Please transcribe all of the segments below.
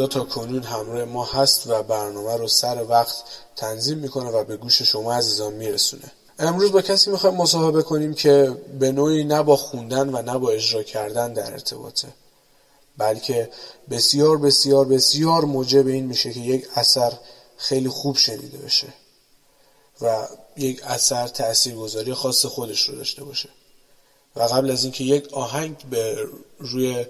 ابتدا تا کنون همراه ما هست و برنامه رو سر وقت تنظیم می‌کنه و به گوش شما عزیزان میرسونه. امروز با کسی می‌خوایم مصاحبه کنیم که به نوعی نه با خوندن و نه با اجرا کردن در ارتباطه بلکه بسیار بسیار بسیار موجب این میشه که یک اثر خیلی خوب شنیده بشه و یک اثر تاثیرگذاری خاص خودش رو داشته باشه. و قبل از اینکه یک آهنگ به روی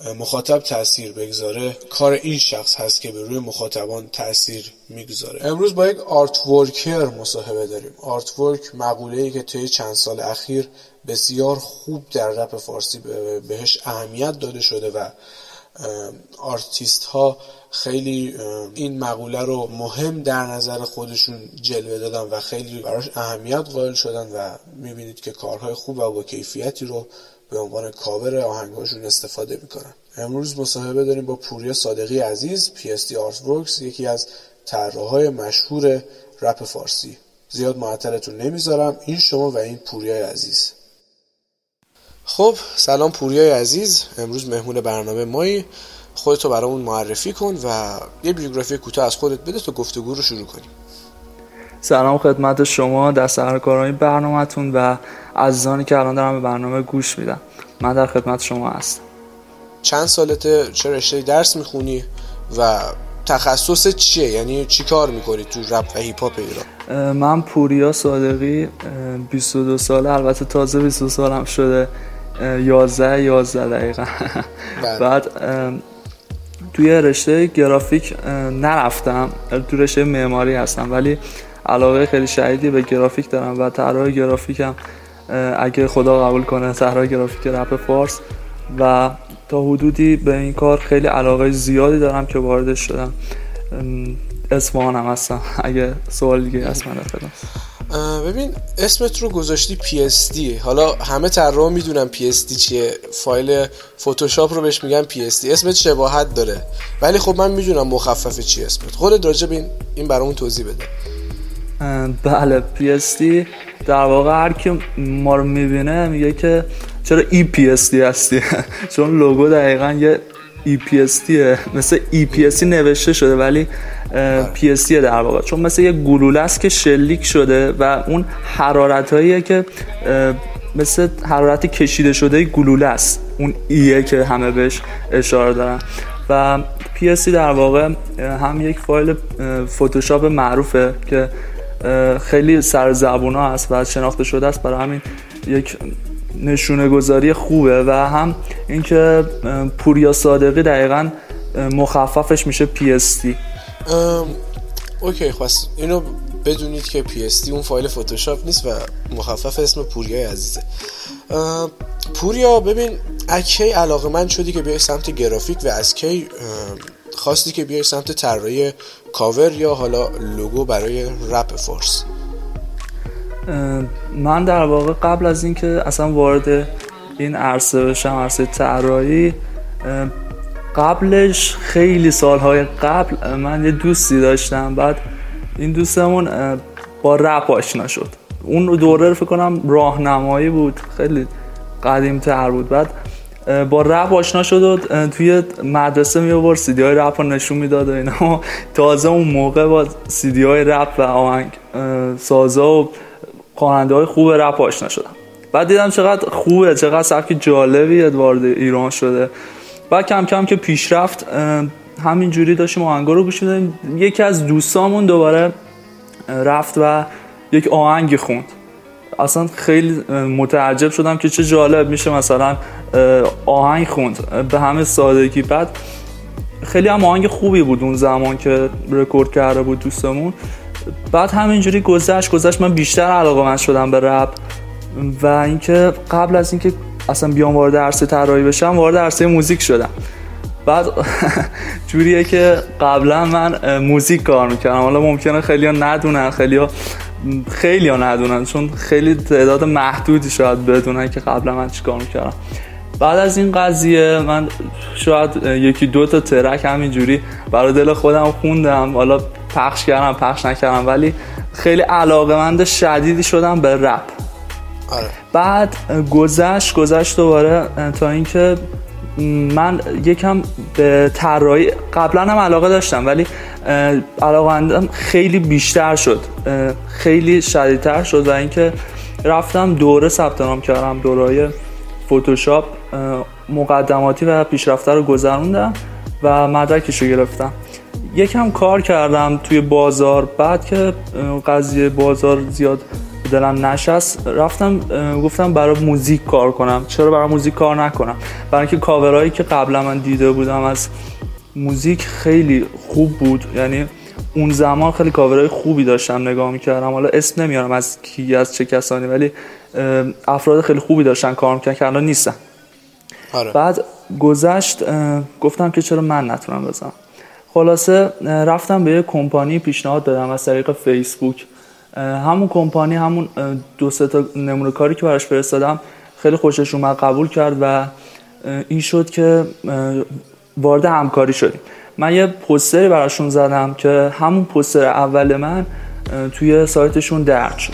مخاطب تاثیر بگذاره کار این شخص هست که به روی مخاطبان تاثیر می‌گذاره. امروز با یک artworker مصاحبه داریم. artwork مقوله ای که طی چند سال اخیر بسیار خوب در رپ فارسی بهش اهمیت داده شده و آرتیست ها خیلی این مقوله رو مهم در نظر خودشون جلوه دادن و خیلی براش اهمیت قائل شدن و می‌بینید که کارهای خوب و با کیفیتی رو به عنوان کاور آهنگاشون استفاده می‌کنن. امروز مصاحبه داریم با پوریا صادقی عزیز PSD Artworks یکی از طراحهای مشهور رپ فارسی. زیاد معطلتون نمی‌ذارم. این شما و این پوریای عزیز. خب سلام پوریای عزیز. امروز مهمون برنامه مایی. خودتو برامون معرفی کن و یه بیوگرافی کوتاه از خودت بده تا گفتگو رو شروع کنیم. سلام خدمت شما در سرکارهای برنامهتون و عزیزانی که الان دارم به برنامه گوش میدم من در خدمت شما هستم. چند سالته؟ چه رشته درس می‌خونی؟ و تخصص چیه؟ یعنی چی کار می‌کنی تو رپ و هیپ هاپ ایران؟ من پوریا صادقی 22 ساله البته تازه 22 سالم شده. 11 11 دقیقا بله. بعد توی رشته گرافیک نرفتم. تو رشته معماری هستم ولی علاقه خیلی شدیدی به گرافیک دارم و طراح گرافیکم. اگه خدا قبول کنه طراح گرافیک رپ فارس. و تا حدودی به این کار خیلی علاقه زیادی دارم که واردش شدم. اسمان هم هستم اگه سوال دیگه هست من ببین اسمت رو گذاشتی PSD حالا همه طراح می‌دونن PSD چیه. فایل فتوشاپ رو بهش میگن PSD اسمت شباهت داره. ولی خب من می‌دونم مخفف چی اسمت. خودت راجع به این این برامون توضیح بده. بله PSD در واقع هر کی ما رو می‌بینه میگه که چرا EPSD هستی؟ چون لوگو دقیقا یه EPSD مثل EPSD نوشته شده ولی PSD در واقع. چون مثل یه گلوله است که شلیک شده و اون حرارت هاییه که مثل حرارت کشیده شده گلوله است. اون ایه که همه بهش اشاره دارن. و PSD در واقع هم یک فایل فتوشاپ معروفه که خیلی سر ها هست و شناخته شده است. برای همین یک نشونه گذاری خوبه و هم اینکه پوریا صادقی دقیقا مخففش میشه PSD اوکی خواست. اینو بدونید که پی اس تی اون فایل فتوشاپ نیست و مخفف اسم پوریای عزیزه. پوریا ببین اکی علاقه من شدی که بیای سمت گرافیک و از کی خواستی که بیای سمت طراحی کاور یا حالا لوگو برای رپ فورس؟ من در واقع قبل از اینکه اصلا وارد این عرصه بشم عرصه طراحی قبلش خیلی سالهای قبل من یه دوستی داشتم. بعد این دوستمون با رپ آشنا شد. اون دوره فکر کنم راهنمایی بود. خیلی قدیم تر بود. بعد با رپ آشنا شد و توی مدرسه می آورد سیدی های رپ رو نشون می‌داد و اینا. تازه اون موقع با سیدی های رپ و آهنگ سازا و خواننده های خوب رپ آشنا شدم بعد دیدم چقدر خوبه چقدر سبک جالبی وارد ایران شده. بعد کم کم که پیش رفت همین جوری داشتیم آهنگا رو گوش می‌دادیم. یکی از دوستامون دوباره رفت و یک آهنگ خوند. اصلا خیلی متعجب شدم که چه جالب میشه مثلا آهنگ خوند. به همه سادگی. بعد خیلی هم آهنگ خوبی بود اون زمان که رکورد کرده بود دوستمون. بعد همینجوری گذشت گذشت. من بیشتر علاقه من شدم به رپ و اینکه قبل از اینکه اصلا بیام وارد عرصه طراحی بشم وارد عرصه موزیک شدم. بعد جوریه که قبلا من موزیک کار می‌کردم. حالا ممکنه خیلی ها ندونن خیلی ها خیلی ها ندونن چون خیلی تعداد محدودی شاید بدونن که قبلا من چیکار می‌کردم. بعد از این قضیه من شاید یکی دو تا ترک همینجوری برای دل خودم خوندم حالا پخش کردم پخش نکردم ولی خیلی علاقه مند شدیدی شدم به رپ آره. بعد گذشت گذشت دوباره تا اینکه من یکم به طراحی قبلا هم علاقه داشتم ولی علاقه خیلی بیشتر شد خیلی شدیدتر شد و اینکه رفتم دوره ثبت نام کردم دوره فتوشاپ مقدماتی و پیشرفته رو گذروندم و مدرکش رو گرفتم. یکم کار کردم توی بازار بعد که قضیه بازار زیاد دلم نشست رفتم گفتم برای موزیک کار کنم. چرا برای موزیک کار نکنم؟ برای اینکه کاورهایی که قبلا من دیده بودم از موزیک خیلی خوب بود. یعنی اون زمان خیلی کاورهای خوبی داشتم نگاه می‌کردم. حالا اسم نمیارم از کی از چه کسانی ولی افراد خیلی خوبی داشتن کار می‌کردن که الان نیستن. آره. بعد گذشت گفتم که چرا من نتونم بزنم؟ خلاصه رفتم به یه کمپانی پیشنهاد دادم از طریق فیسبوک. همون کمپانی همون دو سه تا نمونه کاری که براش فرستادم خیلی خوشش اومد قبول کرد و این شد که وارد همکاری شدیم. من یه پوستری براشون زدم که همون پوستر اول من توی سایتشون درد شد.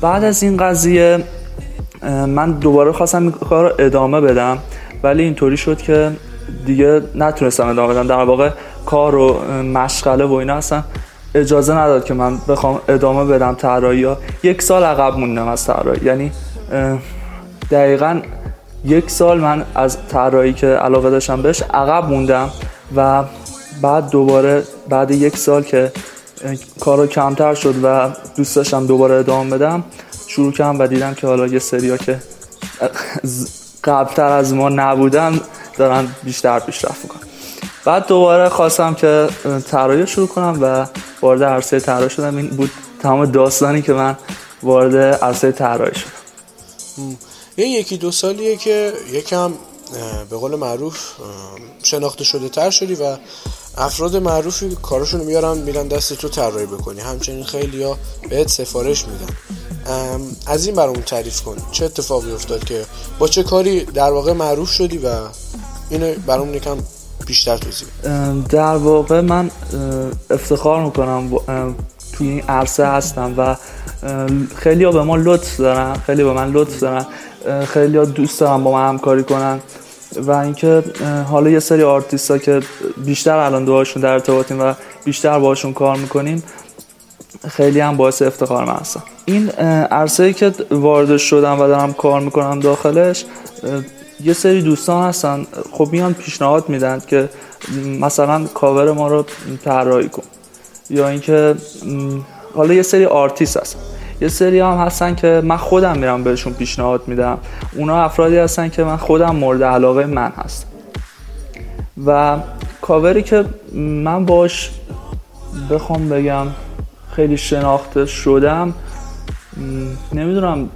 بعد از این قضیه من دوباره خواستم این کار ادامه بدم ولی اینطوری شد که دیگه نتونستم ادامه بدم. در واقع کار و مشغله و اینا اصلا اجازه نداد که من بخوام ادامه بدم طراحی ها. یک سال عقب موندم از طراحی. یعنی دقیقا یک سال من از طراحی که علاقه داشتم بهش عقب موندم و بعد دوباره بعد یک سال که کارا کمتر شد و دوست داشتم دوباره ادامه بدم شروع کردم و دیدم که حالا یه سریا که قبلتر از ما نبودن دارن بیشتر پیشرفت می‌کنن. بعد دوباره خواستم که طراحی شروع کنم و وارد عرصه طراحی شدم. این بود تمام داستانی که من وارد عرصه طراحی شدم. این یکی دو سالیه که یکم به قول معروف شناخته شده تر شدی و افراد معروفی کارشون میارن میرن دست تو طراحی بکنی. همچنین خیلی ها بهت سفارش میدن. از این برامون تعریف کن. چه اتفاقی افتاد که با چه کاری در واقع معروف شدی و اینو برامون یکم بیشتر توضیح در واقع من افتخار می‌کنم توی این عرصه هستم و خیلی ها به ما لطف دارن خیلی به من لطف دارن خیلی ها دوست دارن با من همکاری کنن. و اینکه حالا یه سری آرتیست که بیشتر الان باهاشون در ارتباطیم و بیشتر باشون کار می‌کنیم خیلی هم باعث افتخار من هستم این عرصه که وارد شدم و دارم کار می‌کنم داخلش یه سری دوستان هستن خب میان پیشنهاد میدن که مثلا کاور ما رو طراحی کن. یا اینکه حالا یه سری آرتیست هستن. یه سری هم هستن که من خودم میرم بهشون پیشنهاد میدم. اونا افرادی هستن که من خودم مورد علاقه من هست و کاوری که من باش بخوام بگم خیلی شناخته شدم نمی‌دونم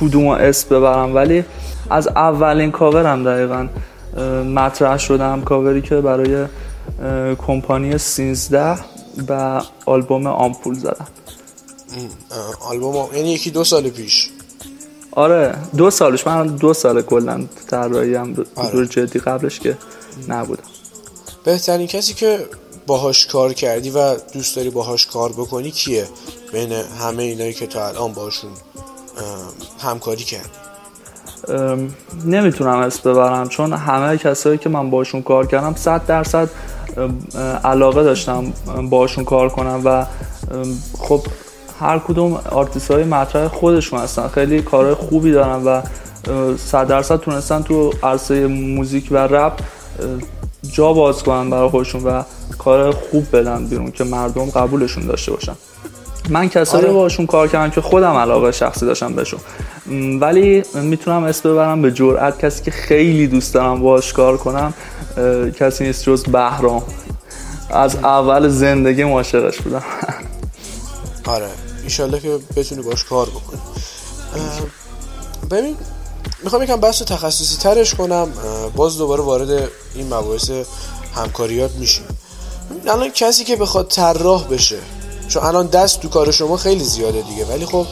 کدوم اسم ببرم ولی از اولین کاورم دقیقا مطرح شدم کاوری که برای کمپانی 13 و آلبوم آمپول زدم. آلبوم یعنی یکی دو سال پیش. آره دو سالش. من دو سال کلا طراحی هم آره. جدی قبلش که نبودم. بهترین کسی که باهاش کار کردی و دوست داری باهاش کار بکنی کیه؟ بین همه اینایی که تا الان باشون همکاری کردی. نمی‌تونم اسم ببرم چون همه کسایی که من باشون کار کردم صد درصد علاقه داشتم باشون کار کنم و خب هر کدوم آرتیست های مطرح خودشون هستن. خیلی کارهای خوبی دارن و صد درصد تونستن تو عرصه موزیک و رپ جا باز کنن برای خودشون و کار خوب بدن بیرون که مردم قبولشون داشته باشن. من کسایی آره. باشون کار کردم که خودم علاقه شخصی داشتم بهشون. ولی می‌تونم اسم ببرم به جرئت کسی که خیلی دوست دارم باش کار کنم کسی نیست جز بهرام. از اول زندگی عاشقش بودم. آره. ایشالله که بتونی باش کار بکنی. ببین می‌خوام یکم بحث تخصصی ترش کنم. باز دوباره وارد این مباحث همکاریات میشیم. الان کسی که بخواد طراح بشه چون الان دست تو کار شما خیلی زیاده دیگه ولی خب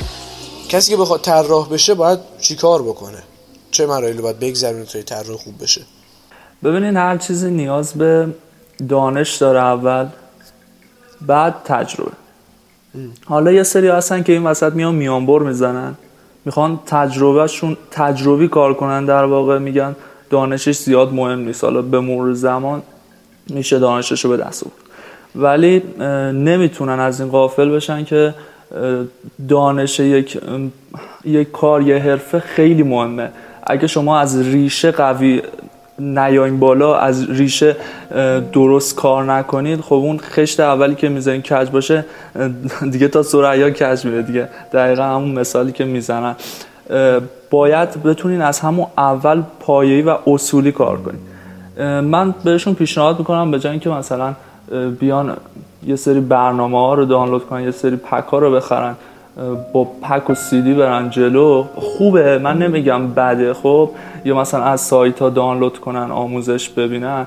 کسی که بخواد طراح بشه باید چیکار بکنه؟ چه مراحلی باید بگذرونه تا طراح خوب بشه؟ ببینین هر چیزی نیاز به دانش داره اول بعد تجربه. حالا یه سری هستن که این وسط میان میانبر می‌زنن. می‌خوان تجربهشون تجربی کار کنن در واقع. میگن دانشش زیاد مهم نیست. حالا به مرور زمان میشه دانشش رو به دست بود ولی نمی‌تونن از این قافل بشن که دانش یک یک کار یه حرفه خیلی مهمه. اگه شما از ریشه قوی نیاین بالا از ریشه درست کار نکنید. خب اون خشت اولی که می‌زنین کج باشه دیگه تا سرعیا کج میره دیگه. دقیقا همون مثالی که می‌زنن باید بتونین از همون اول پایه‌ای و اصولی کار کنید من بهشون پیشنهاد می‌کنم به جای که مثلا بیان یه سری برنامه ها رو دانلود کنن یه سری پک ها رو بخرن. با پک و سیدی برن جلو. خوبه من نمیگم بده خب؟ یا مثلا از سایت ها دانلود کنن آموزش ببینن.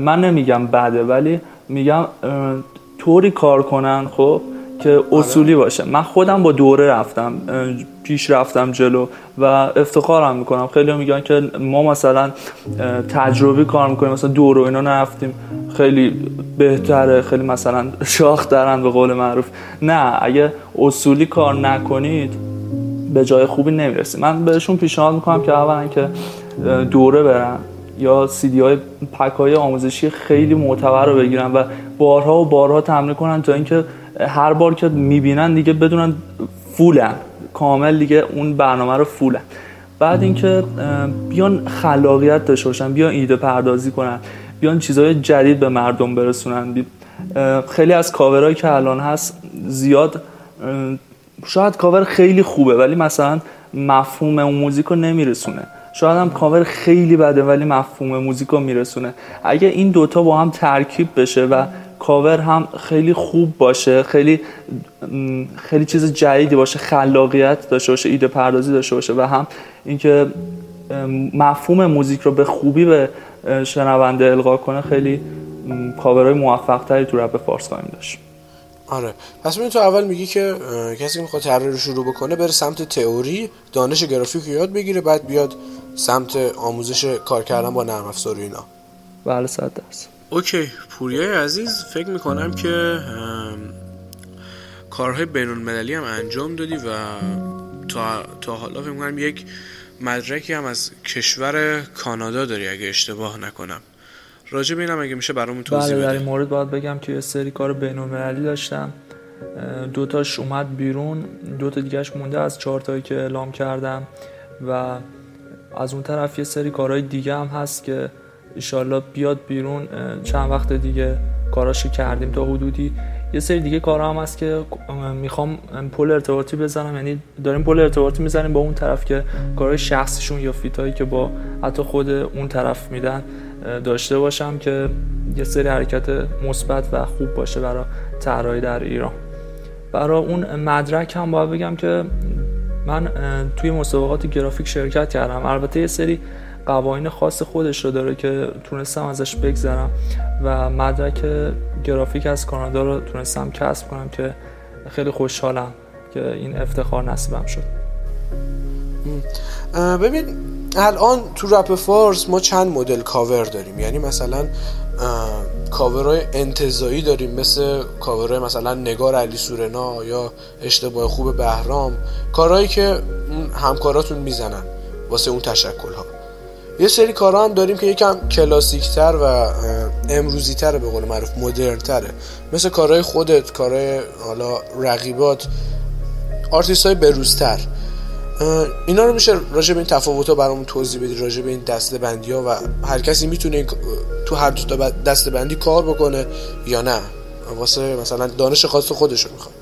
من نمیگم بده ولی میگم طوری کار کنن خب؟ که اصولی باشه. من خودم با دوره رفتم پیش رفتم جلو و افتخارم می‌کنم. خیلی میگن که ما مثلا تجربی کار می‌کنیم مثلا دوره اینا نرفتیم. خیلی بهتره خیلی مثلا شاخ دارن به قول معروف. نه اگه اصولی کار نکنید به جای خوبی نمی‌رسید. من بهشون پیشنهاد می‌کنم که اولا که دوره برن یا سیدی های پک های آموزشی خیلی معتبر رو بگیرن و بارها و بارها تمرین کنن تا اینکه هر بار که می‌بینن دیگه بدونن فولن. کامل دیگه اون برنامه رو فولن. بعد اینکه بیان خلاقیت داشته باشن بیان ایده پردازی کنن بیان چیزهای جدید به مردم برسونن. خیلی از کاورهایی که الان هست زیاد شاید کاور خیلی خوبه ولی مثلا مفهوم اون موزیک رو نمیرسونه. شاید هم کاور خیلی بده ولی مفهوم موزیک رو میرسونه. اگه این دوتا با هم ترکیب بشه و کاور هم خیلی خوب باشه خیلی خیلی چیز جدیدی باشه خلاقیت داشته باشه ایده پردازی داشته باشه و هم اینکه مفهوم موزیک رو به خوبی به شنونده القا کنه خیلی کاورهای موفق تری تو رپ فارسی خواهیم داشت. آره. پس ببین تو اول میگی که کسی که می‌خواد طراحی رو شروع بکنه بره سمت تئوری دانش گرافیک یاد بگیره بعد بیاد سمت آموزش کار کردن با نرم افزار اینا. بله صد درصد. اوکی پوریای عزیز فکر می‌کنم که کارهای بین المللی هم انجام دادی و تا, تا حالا فکر می‌کنم یک مدرکی هم از کشور کانادا داری اگه اشتباه نکنم. راجع به اینم اگه میشه برامون توضیح بله در این مورد باید بگم که یه سری کار بین المللی داشتم دوتاش اومد بیرون دوتا دیگهش مونده از چهارتایی که اعلام کردم و از اون طرف یه سری کارهای دیگه هم هست که ایشالله بیاد بیرون چند وقت دیگه کاراشو کردیم تا حدودی. یه سری دیگه کارا هم هست که می‌خوام پل ارتباطی بزنم. یعنی داریم پل ارتباطی می‌زنیم با اون طرف که کارهای شخصیشون یا فیتایی که با حتی خود اون طرف میدن داشته باشم که یه سری حرکت مثبت و خوب باشه برای طراحی در ایران. برای اون مدرک هم باید بگم که من توی مسابقات گرافیک شرکت کردم. البته یه سری قوانین خاص خودش رو داره که تونستم ازش بگذرم و مدرک گرافیک از کانادا رو تونستم کسب کنم که خیلی خوشحالم که این افتخار نصیبم شد. ببین الان تو رپ فارس ما چند مدل کاور داریم. یعنی مثلا کاورهای انتظایی داریم مثل کاورهای مثلا نگار علی سورنا یا اشتباه خوب بهرام. کارهایی که همکاراتون می‌زنن واسه اون تشکل ها یه سری کارا هم داریم که یکم کلاسیکتر و امروزی تره به قول معروف مدرن تره مثل کارهای خودت کارهای حالا رقیبات آرتیست های بروزتر اینا رو میشه راجع به این تفاوت ها برامون توضیح بدی راجع به این دسته بندی ها و هر کسی می‌تونه تو هر دو دسته بندی کار بکنه یا نه. واسه مثلا دانش خاص خودش رو می‌خواد.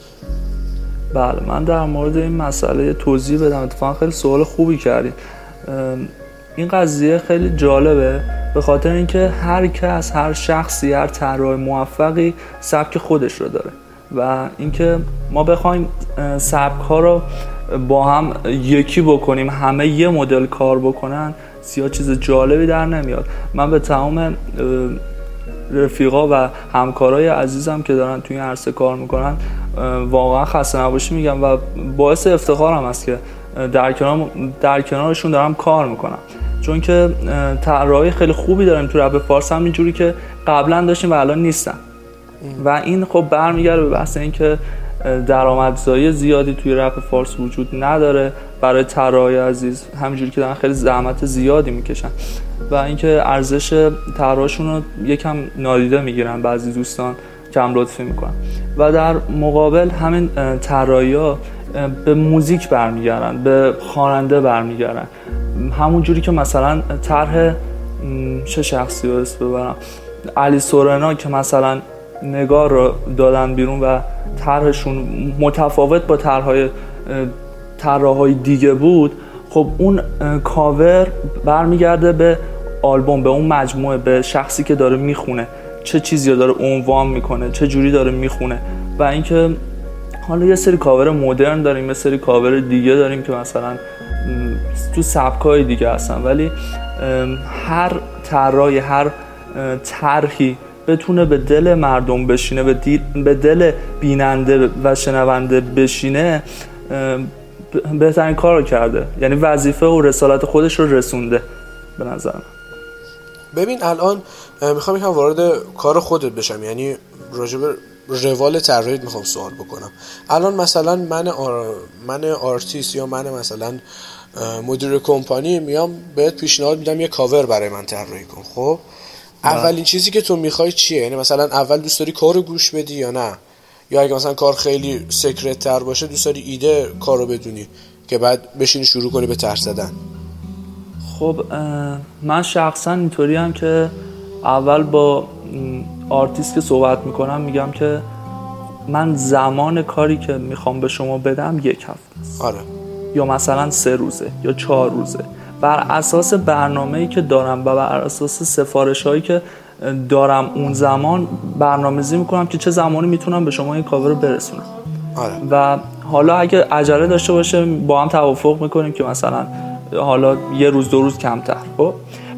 بله من در مورد این مسئله توضیح بدم. اتفاقا خیلی سوال خوبی کردی این قضیه خیلی جالبه به خاطر اینکه هر کس هر شخصی هر طراح موفقی سبک خودش رو داره و اینکه ما بخوایم سبک ها رو با هم یکی بکنیم همه یه مدل کار بکنن زیاد چیز جالبی در نمیاد. من به تمام رفیقا و همکارای عزیزم که دارن توی این عرصه کار می‌کنن واقعا خسته نباشی میگم و باعث افتخارم است که در, کنار در کنارشون دارم کار می‌کنم. چون که طراحی خیلی خوبی داریم تو رپ فارس هم اینجوری که قبلا داشتیم و الان نیستن. و این خب برمیگرده به بحث اینکه درآمدزایی زیادی توی رپ فارس وجود نداره. برای طراحی عزیز همینجوری که دارن خیلی زحمت زیادی می‌کشن. و اینکه ارزش طراحشون رو یکم نادیده می‌گیرن بعضی دوستان کم لطفی می‌کنن. و در مقابل همین طراحی به موزیک برمیگردن به خواننده برمیگردن. همون جوری که مثلا طرح چه شخصی رو اسم ببرم؟ علی سورنا که مثلا نگار رو دادن بیرون و طرحشون متفاوت با طرحهای طراحهای دیگه بود خب اون کاور برمیگرده به آلبوم به اون مجموعه به شخصی که داره می‌خونه. چه چیزی رو داره عنوان می‌کنه چه جوری داره می‌خونه. و اینکه حالا یه سری کاور مدرن داریم یه سری کاور دیگه داریم که مثلا تو سبکای دیگه هستن. ولی هر طراحی هر طرحی بتونه به دل مردم بشینه به, به دل بیننده و شنونده بشینه بهترین کار رو کرده. یعنی وظیفه و رسالت خودش رو رسونده به نظر ببین الان می‌خوام یکم وارد کار خودت بشم. یعنی راجب روال طراحیت می‌خوام سوال بکنم. الان مثلا من آر... من آرتیست یا من مثلا مدیر کمپانی میام بهت پیشنهاد میدم یه کاور برای من طراحی کن خب؟ اولین چیزی که تو می‌خوای چیه؟ یعنی مثلا اول دوست داری کارو گوش بدی یا نه؟ یا اگه مثلا کار خیلی secret تر باشه دوست داری ایده کارو بدونی که بعد بشینی شروع کنی به طرح زدن. خب من شخصا اینطوری هم که اول با آرتیست که صحبت می‌کنم میگم که من زمان کاری که می‌خوام به شما بدم یک هفته است. آره. یا مثلا سه روزه یا چهار روزه. بر اساس برنامه ای که دارم و بر اساس سفارش هایی که دارم اون زمان برنامه‌ریزی می‌کنم که چه زمانی می‌تونم به شما این کاور رو برسونم. آره. و حالا اگه عجله داشته باشه با هم توافق می‌کنیم که مثلا حالا یه روز دو روز کمتر. خب؟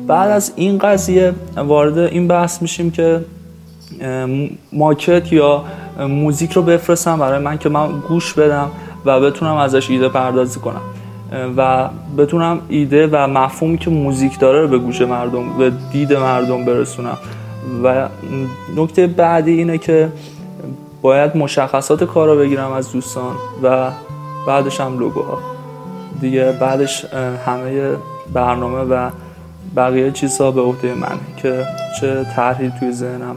بعد از این قضیه وارد این بحث میشیم که ماکت یا موزیک رو بفرستم برای من که من گوش بدم. و بتونم ازش ایده پردازی کنم. و بتونم ایده و مفهومی که موزیک داره رو به گوش مردم به دید مردم برسونم. و نکته بعدی اینه که باید مشخصات کار رو بگیرم از دوستان و بعدش هم لوگوها. دیگه بعدش همه برنامه و بقیه چیزها به عهده من که چه طرحی توی ذهنم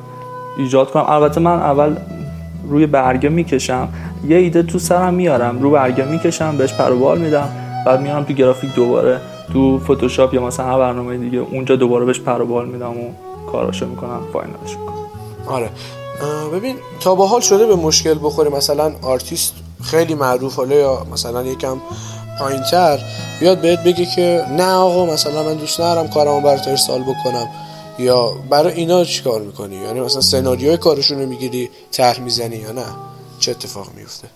ایجاد کنم. البته من اول روی برگه می‌کشم. یه ایده تو سرم میارم. رو برگه می‌کشم بهش پروبال میدم. بعد میارم تو گرافیک دوباره. تو فتوشاپ یا مثلا هر برنامه دیگه اونجا دوباره بهش پروبال میدم و کاراشو می‌کنم final ش می‌کنم. آره. ببین تا به حال شده به مشکل بخوره. مثلا آرتیست خیلی معروف حالا یا مثلا یکم پایینتر بیاد بهت بگه که نه آقا مثلا من دوست ندارم کارمو برات ارسال بکنم. یا برای اینا چیکار می‌کنی؟ یعنی مثلا سناریوی کارشون رو می‌گیری طرح می‌زنی یا نه؟ چه اتفاق میفته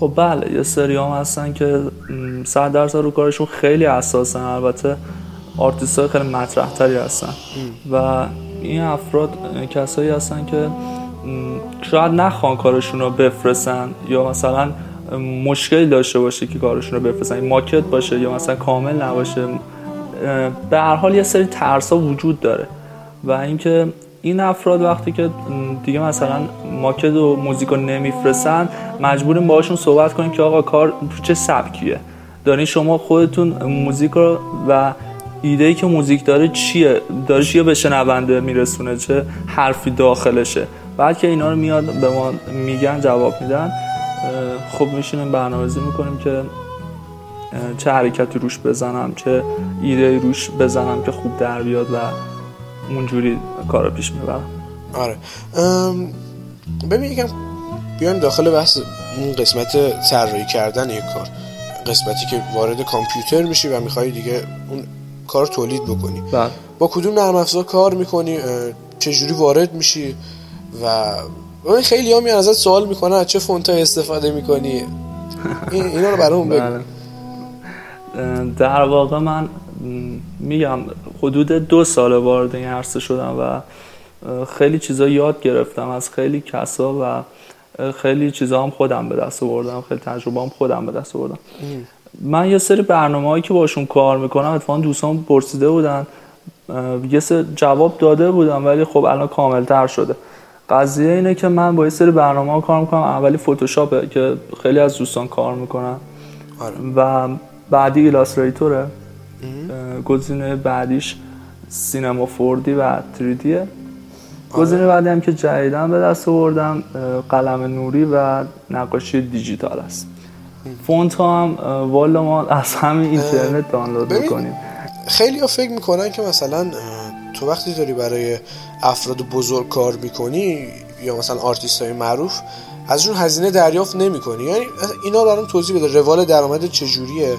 خب بله یه سری هم هستن که صد درصد رو کارشون خیلی اساسن. البته آرتیست های خیلی مطرح تری هستن و این افراد کسایی هستن که شاید نخوان کارشون رو بفرستن یا مثلا مشکلی داشته باشه که کارشون رو بفرستن. ماکت باشه یا مثلا کامل نباشه. به هر حال یه سری ترس ها وجود داره. و اینکه این افراد وقتی که دیگه مثلا ماکت و موزیک رو نمیفرستن مجبوریم باهاشون صحبت کنیم که آقا کار چه سبکیه. دارین شما خودتون موزیک رو و ایده ای که موزیک داره چیه؟ داره چیه به شنونده میرسونه؟ چه حرفی داخلشه؟ بعد که اینا رو میاد به ما میگن جواب میدن خب میشینیم برنامه‌ریزی می‌کنیم که چه حرکتی روش بزنم چه ایده روش بزنم که خوب در بیاد و اونجوری کار پیش می‌برم. آره. ببین یکم بیایم داخل بحث اون قسمت طراحی کردن یک کار. قسمتی که وارد کامپیوتر میشی و می‌خوای دیگه اون کار تولید بکنی. بله. با کدوم نرم افزار کار می‌کنی؟ چجوری وارد میشی؟ و خیلی ها میان ازت سوال می‌کنن چه فونت استفاده می‌کنی؟ این اینا رو برامون بگو. بله. در واقع من میگم حدود دو سال وارد این عرصه شدم و خیلی چیزا یاد گرفتم از خیلی کسا و خیلی چیزا هم خودم به دست آوردم خیلی تجربه هم خودم به دست آوردم. من یه سری برنامه هایی که باشون کار می‌کنم اتفاقا دوستان پرسیده بودن یه سری جواب داده بودم ولی خب الان کامل تر شده. قضیه اینه که من با یه سری برنامه ها کار می‌کنم اولی فوتوشاپه که خیلی از دوستان کار می‌کنن. آره. و بعدی ایلاستریتوره گزینه بعدیش سینما فوردی و تریدیه. آره. گزینه بعدی هم که جدیدن به دست آوردم قلم نوری و نقاشی دیجیتال است. فونت ها هم والا ما از همین اینترنت دانلود می‌کنیم. خیلی ها فکر می‌کنن که مثلا تو وقتی داری برای افراد بزرگ کار می‌کنی یا مثلا آرتیست های معروف ازشون هزینه دریافت نمی‌کنی. یعنی اینا برام توضیح بده. روال درآمد چجوریه؟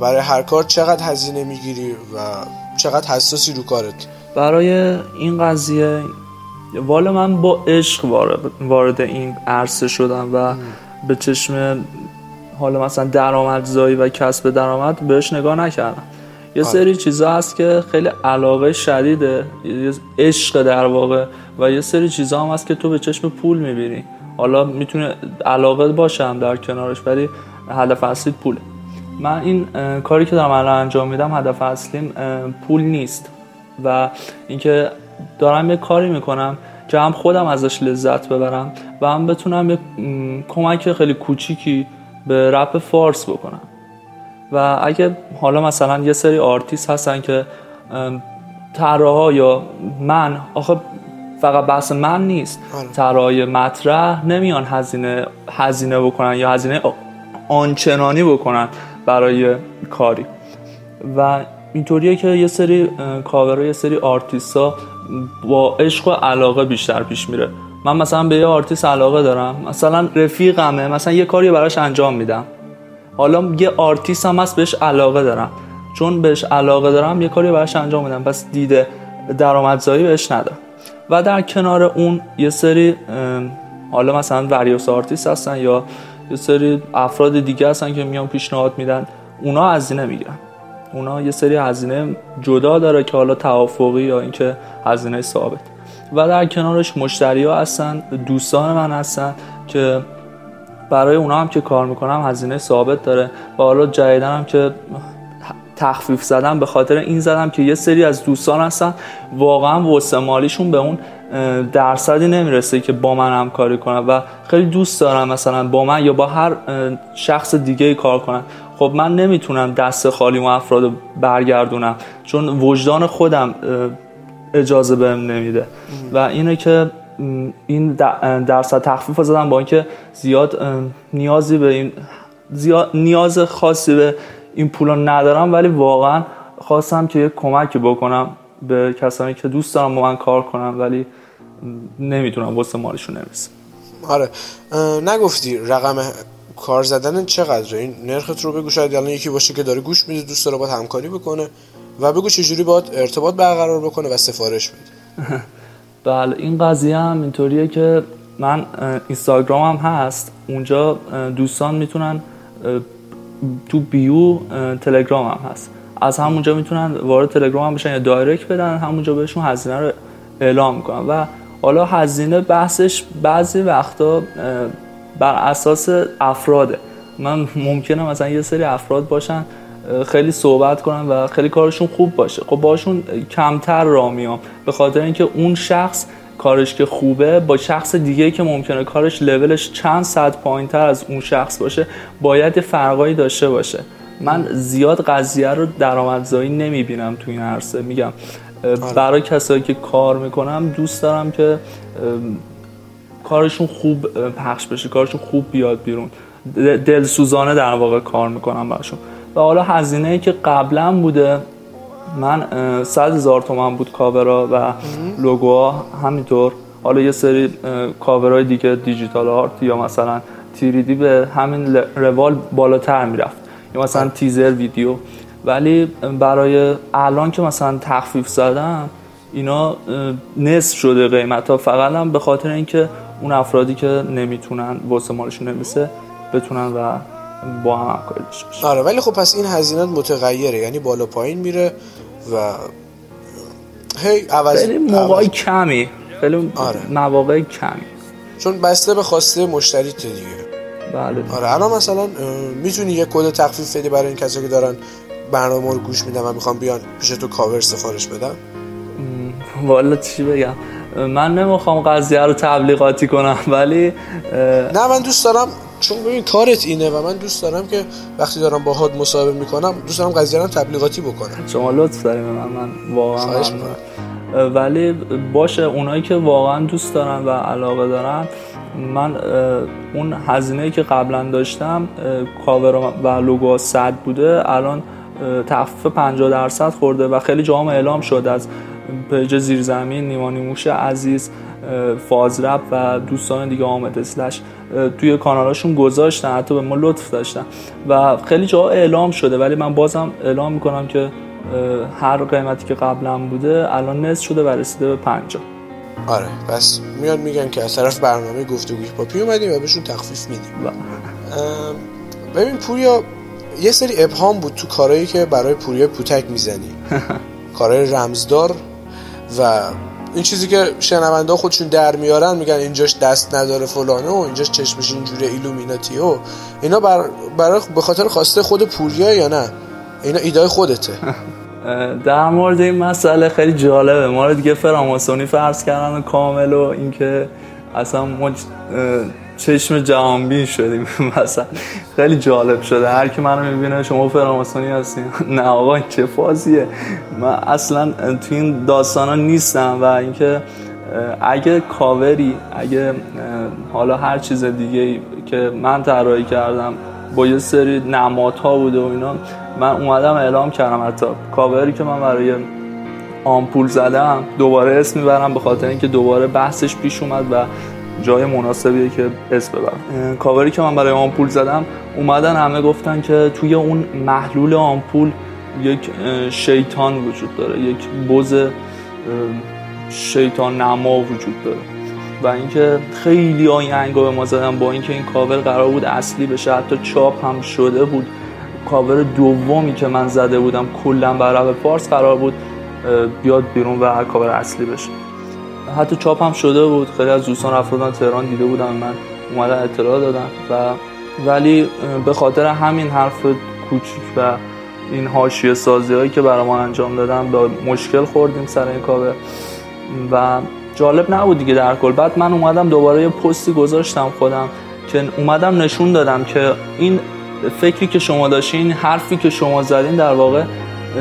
برای هر کار چقدر هزینه می‌گیری و چقدر حساسی رو کارت؟ برای این قضیه والا من با عشق وارد این عرصه شدم و به چشم حالا مثلا درآمدزایی و کسب درآمد بهش نگاه نکردم. یه آره. سری چیزا هست که خیلی علاقه شدیده عشق در واقع و یه سری چیزا هم هست که تو به چشم پول می‌بینی. حالا می‌تونه علاقه باشم در کنارش ولی هدف اصلی پوله. من این کاری که دارم الان انجام میدم هدف اصلیم پول نیست. و اینکه دارم یه کاری می‌کنم که هم خودم ازش لذت ببرم و هم بتونم یه کمک خیلی کوچیکی به رپ فارسی بکنم. و اگه حالا مثلا یه سری آرتیست هستن که طراحا یا من آخه فقط بحث من نیست. آره. طراحای مطرح نمیان هزینه هزینه بکنن یا هزینه آنچنانی بکنن. برای کاری. و اینطوریه که یه سری کاورا یه سری آرتیستا با عشق و علاقه بیشتر پیش میره. من مثلا به یه آرتیست علاقه دارم مثلا رفیقمه مثلا یه کاری براش انجام میدم. حالا یه آرتیست هم هست بهش علاقه دارم. چون بهش علاقه دارم یه کاری براش انجام میدم. پس دید درآمدزایی بهش ندارم. و در کنار اون یه سری حالا مثلا various artist هستن یا یه سری افراد دیگه هستن که میان پیشنهاد میدن. اونا هزینه می‌گیرن. اونا یه سری هزینه جدا داره که حالا توافقی یا اینکه هزینه ثابت. و در کنارش مشتری ها هستن دوستان من هستن که برای اونا هم که کار می‌کنم هزینه ثابت داره. و حالا جدیدن هم که تخفیف زدم به خاطر این زدم که یه سری از دوستان هستن واقعا وسع مالیشون به اون درصدی نمی‌رسه که با من همکاری کنن و خیلی دوست دارم مثلا با من یا با هر شخص دیگه کار کنن. خب من نمی‌تونم دست خالی و افراد برگردونم چون وجدان خودم اجازه بهم نمیده. و اینه که این درصد تخفیف زدم با اینکه زیاد نیازی به این زیاد نیاز خاصی به این پولا ندارم ولی واقعا خواستم که یه کمکی بکنم. به کسانی که دوست دارم با من کار کنم ولی نمی‌تونم واسه مالشون نرسم آره. نگفتی رقم کار زدن چقدره؟ این نرخت رو بگو شاید الان یکی باشه که داره گوش میده دوست داره با همکاری بکنه و بگو چجوری باید ارتباط برقرار بکنه و سفارش بده. بله این قضیه هم اینطوریه که من اینستاگرام هم هست. اونجا دوستان می‌تونن تو بیو تلگرام هم هست. از همونجا می‌تونن وارد تلگرام هم بشن یا دایرکت بدن همونجا بهشون هزینه رو اعلام می‌کنن. و حالا هزینه بحثش بعضی وقتا بر اساس افراده. من ممکنه مثلا یه سری افراد باشن خیلی صحبت کنن و خیلی کارشون خوب باشه. خب باشون کمتر را میام. به خاطر اینکه اون شخص کارش که خوبه با شخص دیگه که ممکنه کارش لولش چند صد پایین تر از اون شخص باشه باید فرقایی داشته باشه. من زیاد قضیه رو درآمدزایی نمی‌بینم تو این عرصه میگم آره. برای کسایی که کار می‌کنم دوست دارم که کارشون خوب پخش بشه کارشون خوب بیاد بیرون. دلسوزانه در واقع کار می‌کنم براشون. و حالا هزینه ای که قبلا بوده من صد هزار تومن بود کاورا و لوگوها همینطور. حالا یه سری کاورای دیگه دیجیتال آرت یا مثلا تیریدی به همین روال بالاتر می‌رفت. یا مثلا تیزر ویدیو. ولی برای الان که مثلا تخفیف زدم اینا نصف شده قیمت ها. فقط هم به خاطر اینکه اون افرادی که نمی‌تونن واسه مالشون نمیسه بتونن و با هم همکاری داشته باشیم آره ولی خب پس این هزینه متغیره. یعنی بالا پایین میره و هی عوض خیلی موقع کمی. خیلی آره. مواقع کمی. چون بسته به خواسته مشتری دیگه. بله. آره الان مثلا می‌تونی یه کد تخفیف بدی برای این کسایی که دارن برنامه رو گوش میدن و می‌خوام بیان پیش تو کاور سفارش بدن؟ والا چی بگم؟ من نمی‌خوام قضیه رو تبلیغاتی کنم ولی نه من دوست دارم چون ببین کارت اینه و من دوست دارم که وقتی دارم با هاد مصاحبه می‌کنم دوست دارم قضیه رو تبلیغاتی بکنم. شما لطف داریم من من واقعا ولی باشه اونایی که واقعا دوست دارن و علاقه دارن من اون هزینه که قبلا داشتم کاور و لوگو 100 بوده الان تخفیف 50 درصد خورده و خیلی جام اعلام شد از پیج زیرزمین نیمانی موش عزیز فازرب و دوستان دیگه آمد اسلش توی کانالاشون گذاشتن حتی به ما لطف داشتن و خیلی جا اعلام شده ولی من بازم اعلام می‌کنم که هر قیمتی که قبلا بوده الان نصف شده و رسیده به 50 آره پس میان میگن که از طرف برنامه گفتگوی پاپی اومدیم و بهشون تخفیف میدیم. ببین پوریا یه سری ابهام بود تو کارهایی که برای پوریا پوتک می‌زنی. کارهای رمزدار و این چیزی که شنونده خودشون در میارن میگن اینجاش دست نداره فلانه و اینجاش چشمش اینجوری ایلومیناتی و اینا بر برای به خاطر خواسته خود پوریا یا نه؟ اینا ایدای خودته. در مورد این مسئله خیلی جالبه. ما رو دیگه فراماسونی فرض کردن کامل و اینکه اصلا ما چشم جهانبین شدیم. مثلا خیلی جالب شده. هر کی منو می‌بینه شما فراماسونی هستین. نه آقا چه فازیه؟ من اصلا تو این داستانا نیستم و اینکه اگه کاوری اگه حالا هر چیز دیگه که من طراحی کردم با یه سری نمادها بوده و اینا من اومدم اعلام کردم حتی کاوری که من برای آمپول زدم دوباره اسم می‌برم به خاطر اینکه دوباره بحثش پیش اومد و جای مناسبیه که اسم ببرم. کاوری که من برای آمپول زدم اومدن همه گفتن که توی اون محلول آمپول یک شیطان وجود داره یک بز شیطان نما وجود داره. و اینکه خیلی انگا به ما زدن با اینکه این کاور قرار بود اصلی بشه حتی چاپ هم شده بود. کاور دومی که من زده بودم کلا بر پارس قرار بود بیاد بیرون و کاور اصلی بشه. حتی چاپ هم شده بود خیلی از دوستان رفتن تهران دیده بودن من اومدن اطلاع دادم و ولی به خاطر همین حرف کوچیک و این حاشیه سازی هایی که برای ما انجام دادم با مشکل خوردیم سر این کاور. و جالب نبود دیگه در کل. بعد من اومدم دوباره یه پستی گذاشتم خودم که اومدم نشون دادم که این فکری که شما داشتین حرفی که شما زدین در واقع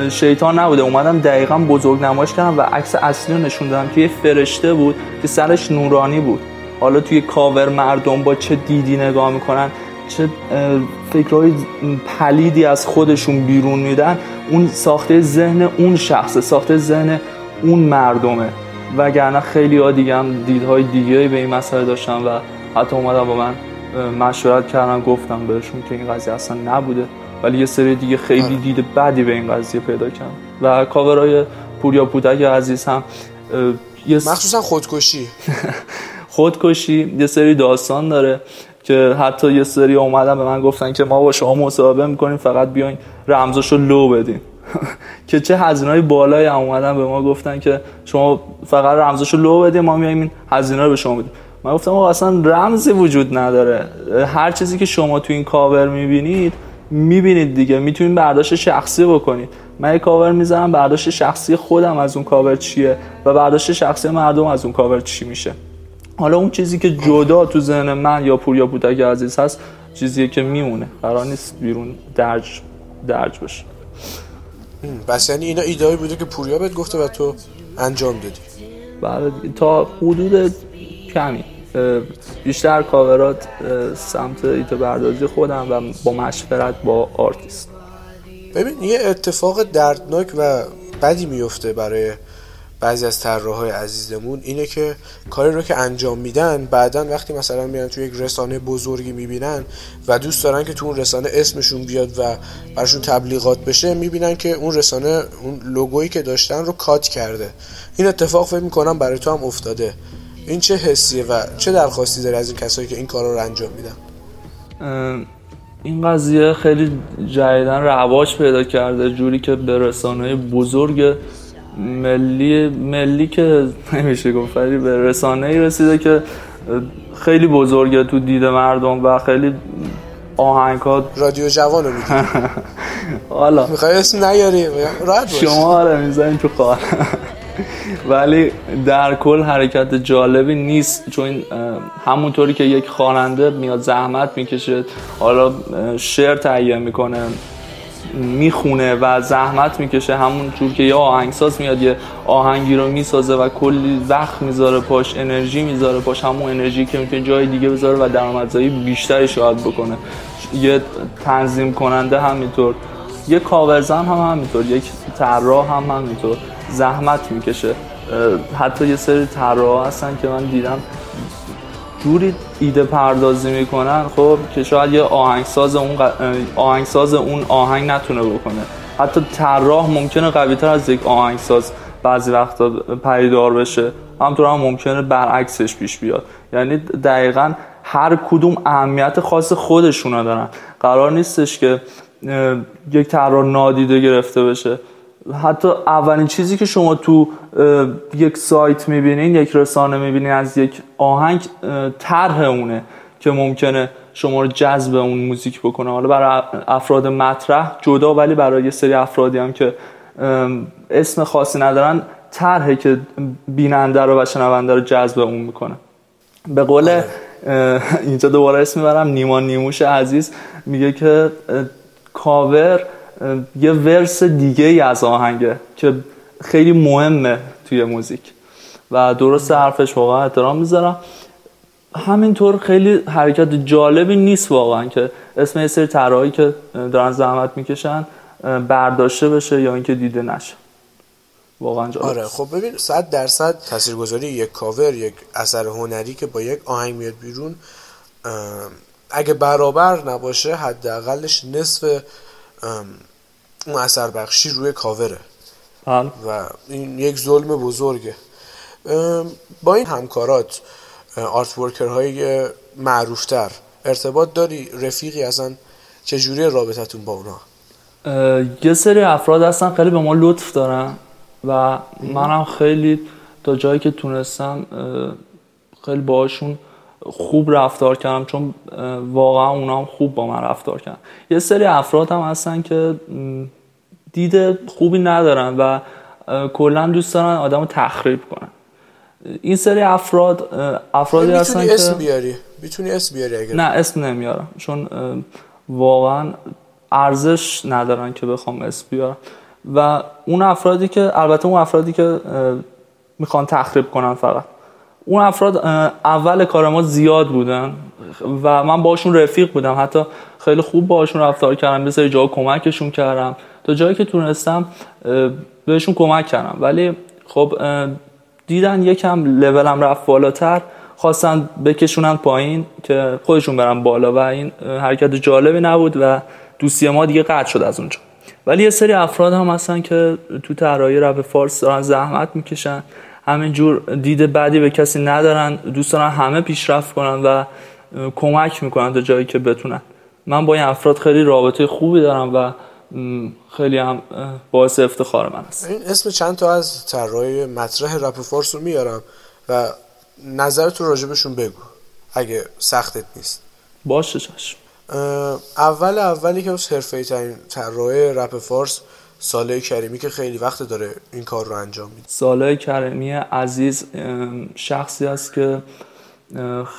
شیطان نبوده. اومدم دقیقا بزرگ نمایش کردم و عکس اصلی رو نشون دادم که یه فرشته بود که سرش نورانی بود. حالا توی کاور مردم با چه دیدی نگاه می‌کنن چه فکرهای پلیدی از خودشون بیرون میدن اون ساخته ذهن اون شخصه ساخته ذهن اون مردمه. وگرنه خیلی ها دیگه هم دیدهای دیگه به این مسئله داشتن و حتی اومدم با من مشورت کردم گفتم بهشون که این قضیه اصلا نبوده. ولی یه سری دیگه خیلی آره. دید بدی به این قضیه پیدا کردن. و کاورای پوریا پودک عزیز هم یه مخصوصا خودکشی. خودکشی یه سری داستان داره که حتی یه سری اومدن به من گفتن که ما با شما مصاحبه می‌کنیم فقط بیاین رمزاشو لو بدین. که چه هزینه‌های بالایی اومدن به ما گفتن که شما فقط رمزاشو لو بدین ما میایم این هزینه رو به شما بدیم من گفتم اصلا رمزی وجود نداره. هر چیزی که شما تو این کاور می‌بینید می‌بینید دیگه. می‌تونید برداشت شخصی بکنید. من یه کاور می‌زنم برداشت شخصی خودم از اون کاور چیه و برداشت شخصی مردم از اون کاور چی میشه. حالا اون چیزی که جدا تو ذهن من یا پوریا پوتک عزیز هست چیزیه که میمونه. قرار نیست بیرون درج درج بشه پس یعنی اینا ایده‌هایی بوده که پوریا بهت گفته و تو انجام دادی. بله تا حدود کمی. بیشتر کاورات سمت ایده پردازی خودم و با مشورت با آرتیست. ببین یه اتفاق دردناک و بدی میفته برای بعضی از طراحهای عزیزمون. اینه که کاری رو که انجام میدن بعدا وقتی مثلا میان تو یک رسانه بزرگی می‌بینن و دوست دارن که تو اون رسانه اسمشون بیاد و براشون تبلیغات بشه می‌بینن که اون رسانه اون لوگویی که داشتن رو کات کرده. این اتفاق فکر می‌کنم برای تو هم افتاده. این چه حسیه و چه درخواستی داره از این کسایی که این کارا رو انجام میدن؟ این قضیه خیلی جدیدن رواج پیدا کرده جوری که به رسانه بزرگ ملی ملی که نمیشه گفت به رسانه ای رسیده که خیلی بزرگه تو دید مردم و خیلی آهنگ ها رادیو جوانو میگی حالا. می‌خوای اسم نیاری؟ راحت شما آره می‌زنین تو خواهر ولی در کل حرکت جالبی نیست چون همونطوری که یک خواننده میاد زحمت می‌کشه حالا شعر تهیه می‌کنه می‌خونه و زحمت می‌کشه همون جور که یه آهنگساز میاد یه آهنگی رو می‌سازه و کلی وقت می‌ذاره پاش انرژی می‌ذاره پاش همون انرژی که می‌تونه جای دیگه بذاره و درآمدزایی بیشتری شاید بکنه. یه تنظیم کننده همینطور یه کاورزن هم همینطور یک طراح هم همینطور. زحمت می‌کشه. حتی یه سری طراح هستن که من دیدم جوری ایده پردازی می‌کنن خب که شاید یه آهنگساز اون آهنگساز اون آهنگ نتونه بکنه. حتی طراح ممکنه قوی تر از یک آهنگساز بعضی وقتا پیدار بشه. همطور هم ممکنه برعکسش پیش بیاد. یعنی دقیقا هر کدوم اهمیت خاص خودشونا دارن. قرار نیستش که یک طراح نادیده گرفته بشه. حتی اولین چیزی که شما تو یک سایت می‌بینین یک رسانه می‌بینین از یک آهنگ طرح اونه که ممکنه شما رو جذب اون موزیک بکنه حالا برای افراد مطرح جدا ولی برای یه سری افرادی هم که اسم خاصی ندارن طرحه که بیننده رو و شنونده رو جذب اون می‌کنه به قول آره. اینجا دوباره اسم می‌برم نیمان نیموش عزیز میگه که کاور یه ورس دیگه ای از آهنگه که خیلی مهمه توی موزیک. و درست حرفش واقعا احترام می‌ذارم. همینطور خیلی حرکت جالبی نیست واقعا که اسم یه سری طراحی که دارن زحمت می‌کشن برداشته بشه یا اینکه دیده نشه. واقعا جالب آره خب ببین صد درصد تاثیرگذاری یک کاور یک اثر هنری که با یک آهنگ میاد بیرون اگه برابر نباشه حداقلش نصف اون اثر بخشی روی کاوره. هم. و این یک ظلم بزرگه. با این همکارات آرت ورکر های معروفتر ارتباط داری؟ رفیقی اصلا چجوری رابطتون با اونا؟ یه سری افراد هستن خیلی به ما لطف دارن و منم خیلی تا جایی که تونستم خیلی باشون خوب رفتار کردم چون واقعا اونا هم خوب با من رفتار کردن. یه سری افراد هم هستن که دید خوبی ندارن و کلا دوست دارن آدم رو تخریب کنن. این سری افراد افرادی هستن که اسم بیاری؟ می‌تونی اسم بیاری اگر نه اسم نمیارم. چون واقعا ارزش ندارن که بخوام اسم بیارم. و اون افرادی که البته اون افرادی که می‌خوان تخریب کنن فقط. اون افراد اول کار ما زیاد بودن و من باشون رفیق بودم. حتی خیلی خوب باشون رفتار کردم به جا کمکشون کردم. تا جایی که تونستم بهشون کمک کردم. ولی خب دیدن یکم لولم رفت بالاتر. خواستن بکشونن پایین که خودشون برن بالا و این حرکت جالبی نبود و دوستی ما دیگه قطع شد از اونجا. ولی یه سری افراد هم هستن که تو طراحی رپ فارس دارن زحمت می‌کشن. همینجور دید بعدی به کسی ندارن دوست دارن همه پیشرفت کنن و کمک می‌کنن تا جایی که بتونن. من با این افراد خیلی رابطه خوبی دارم و خیلی هم باعث افتخار من است. این اسم چند تا از طراحی مطرح رپ فارس رو میارم و نظرتون راجبشون بگو اگه سختت نیست. باشه چشم. اول اولی که حرفه ترین طراح رپ فارس ساله کریمی که خیلی وقت داره این کار رو انجام میده. ساله کریمی عزیز شخصی است که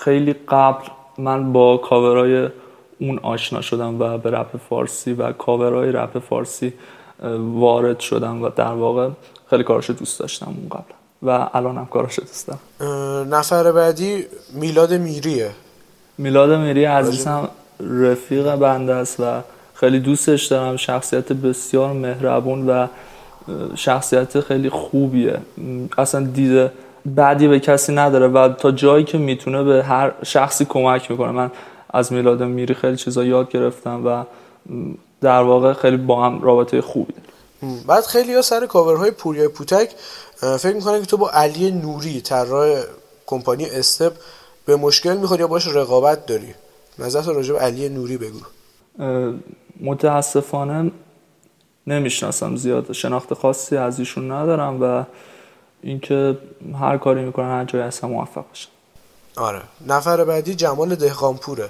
خیلی قبل من با کاورای اون آشنا شدم و به رپ فارسی و کاورای رپ فارسی وارد شدم و در واقع خیلی کارش دوست داشتم اون قبل و الان هم کارش دوست دارم. نفر بعدی میلاد میریه. میلاد میری عزیزم رفیق بنده است و خیلی دوستش دارم. شخصیت بسیار مهربون و شخصیت خیلی خوبیه. اصلا دیده بعدی به کسی نداره و تا جایی که می‌تونه به هر شخصی کمک می‌کنه. من از میلاد میری خیلی چیزا یاد گرفتم و در واقع خیلی با هم رابطه خوبی. داره بعد خیلی ها سر کاورهای پوریا پوتک فکر می‌کنن که تو با علی نوری طراح کمپانی استپ به مشکل می‌خوری یا باش رقابت داری؟ نظرت راجع به علی نوری بگو. متاسفانه نمی‌شناسم زیاد. شناخت خاصی از ایشون ندارم و اینکه هر کاری می‌کنن هر جایی هستن موفق باشن آره. نفر بعدی جمال دهقانپوره.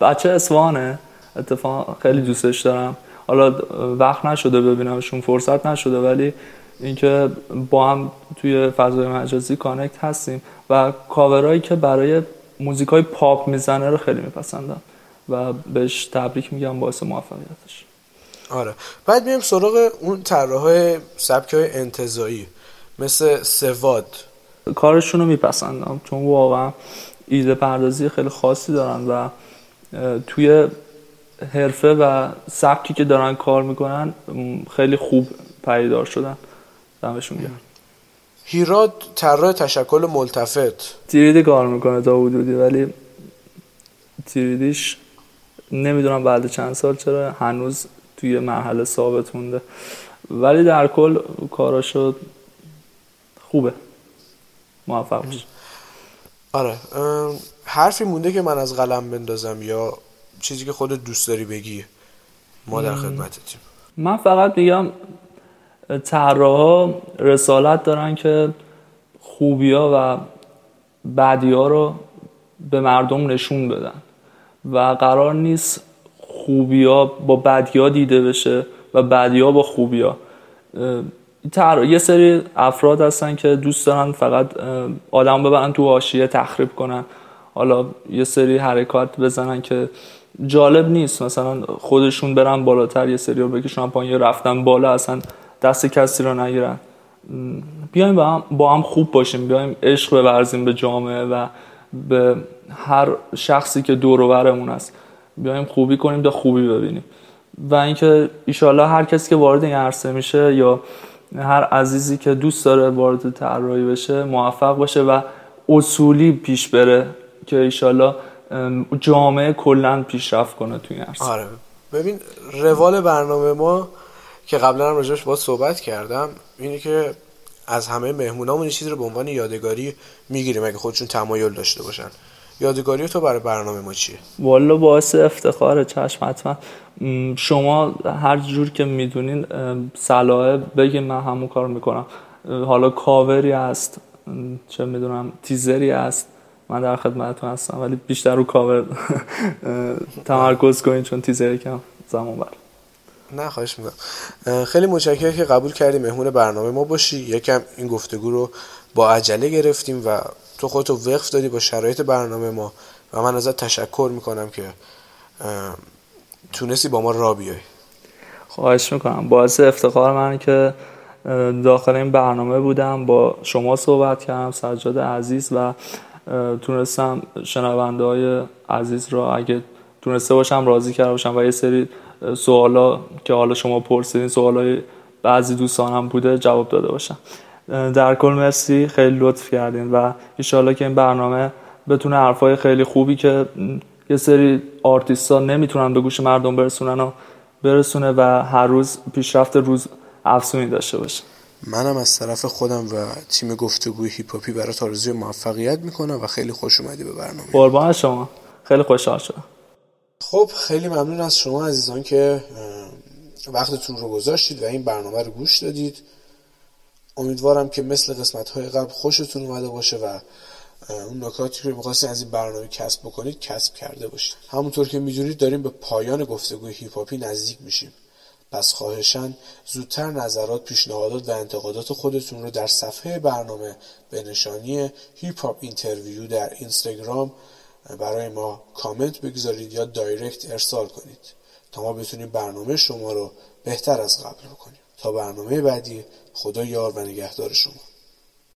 بچه اصفهانه اتفاقا خیلی دوستش دارم. حالا وقت نشده ببینمشون فرصت نشده ولی اینکه با هم توی فضای مجازی connect هستیم و کاورایی که برای موزیک های پاپ می‌زنه رو خیلی میپسندم. و بهش تبریک میگم بابت موفقیتش. آره. بعد میایم سراغ اون طراح های سبک های انتزاعی مثل سواد. کارشون رو میپسندم چون واقعا ایده پردازی خیلی خاصی دارن و توی حرفه و سبکی که دارن کار می‌کنن خیلی خوب پیدار شدن. دمشون گرم. هیراد طراح تشکل ملتفت. تیریدی کار می‌کنه تا حدودی ولی تیریدیش نمی‌دونم بعد چند سال چرا هنوز توی مرحله ثابت مونده. ولی در کل کاراشو خوبه. موفق باشه آره حرفی مونده که من از قلم بندازم یا چیزی که خودت دوست داری بگی ما در خدمتتیم. من فقط میگم طراحا رسالت دارن که خوبیا و بدیا رو به مردم نشون بدن. و قرار نیست خوبیا با بدیا دیده بشه و بدیا با خوبیا. یه سری افراد هستن که دوست دارن فقط آدم ببرن تو حاشیه تخریب کنن. حالا یه سری حرکات بزنن که جالب نیست. مثلا خودشون برن بالاتر یه سری رو بکشن پایین رفتن بالا اصلا دست کسی رو نگیرن. بیایم با هم, با هم خوب باشیم بیایم عشق بورزیم به جامعه و به هر شخصی که دور برمون است بیایم خوبی کنیم تا خوبی ببینیم. و اینکه ایشالله هر کسی که وارد این عرصه میشه یا هر عزیزی که دوست داره وارد طراحی بشه موفق باشه و اصولی پیش بره که ایشالله جامعه کلا پیشرفت کنه توی این عرصه. آره. ببین روال برنامه ما که قبلا هم راجعش با صحبت کردم اینه که از همه مهمونامون یه چیزی رو به عنوان یادگاری می‌گیریم اگه خودشون تمایل داشته باشن. یادگاری تو برای برنامه ما چیه؟ والا باعث افتخاره چشم حتما. شما هر جور که می‌دونین صلاحه بگیم من همون کار می‌کنم. حالا کاوری هست چه می‌دونم تیزری هست. من در خدمتتون هستم ولی بیشتر رو کاور تمرکز کنین چون تیزری کم. زمان بر. نه خواهش می‌کنم. خیلی متشکرم که قبول کردی مهمون برنامه ما باشی. یکم این گفتگو رو با عجله گرفتیم و تو خودتو وقف دادی با شرایط برنامه ما و من ازت تشکر می‌کنم که تونستی با ما را بیای. خواهش می‌کنم. باعث افتخار من که داخل این برنامه بودم با شما صحبت کردم سجاد عزیز و تونستم شنونده های عزیز را اگه تونسته باشم راضی کرده باشم و یه سری سوالا که حالا شما پرسیدین سوالای بعضی دوستانم بوده جواب داده باشم در کل مرسی خیلی لطف کردین و ایشالله که این برنامه بتونه حرفای خیلی خوبی که یه سری آرتیست ها نمی‌تونن به گوش مردم برسونن و برسونه و هر روز پیشرفت روز افزونی داشته باشه. منم از طرف خودم و تیم گفتگوی هیپ هاپی برات آرزوی موفقیت می‌کنم و خیلی خوش اومدی به برنامه. قربان شما. خیلی خوشحال شدم. خب خیلی ممنون از شما عزیزان که وقتتون رو گذاشتید و این برنامه رو گوش دادید. امیدوارم که مثل قسمت های قبل خوشتون اومده باشه و اون نکاتی رو می‌خواستین از این برنامه کسب بکنید کسب کرده باشید. همونطور که می‌دونید داریم به پایان گفتگوی هیپ هاپی نزدیک میشیم. پس خواهشن زودتر نظرات پیشنهادات و انتقادات خودتون رو در صفحه برنامه به نشانی Hip Hop Interview در اینستاگرام برای ما کامنت بگذارید یا direct ارسال کنید تا ما بتونیم برنامه شما رو بهتر از قبل بکنیم تا برنامه بعدی خدا یار و نگهدار شما.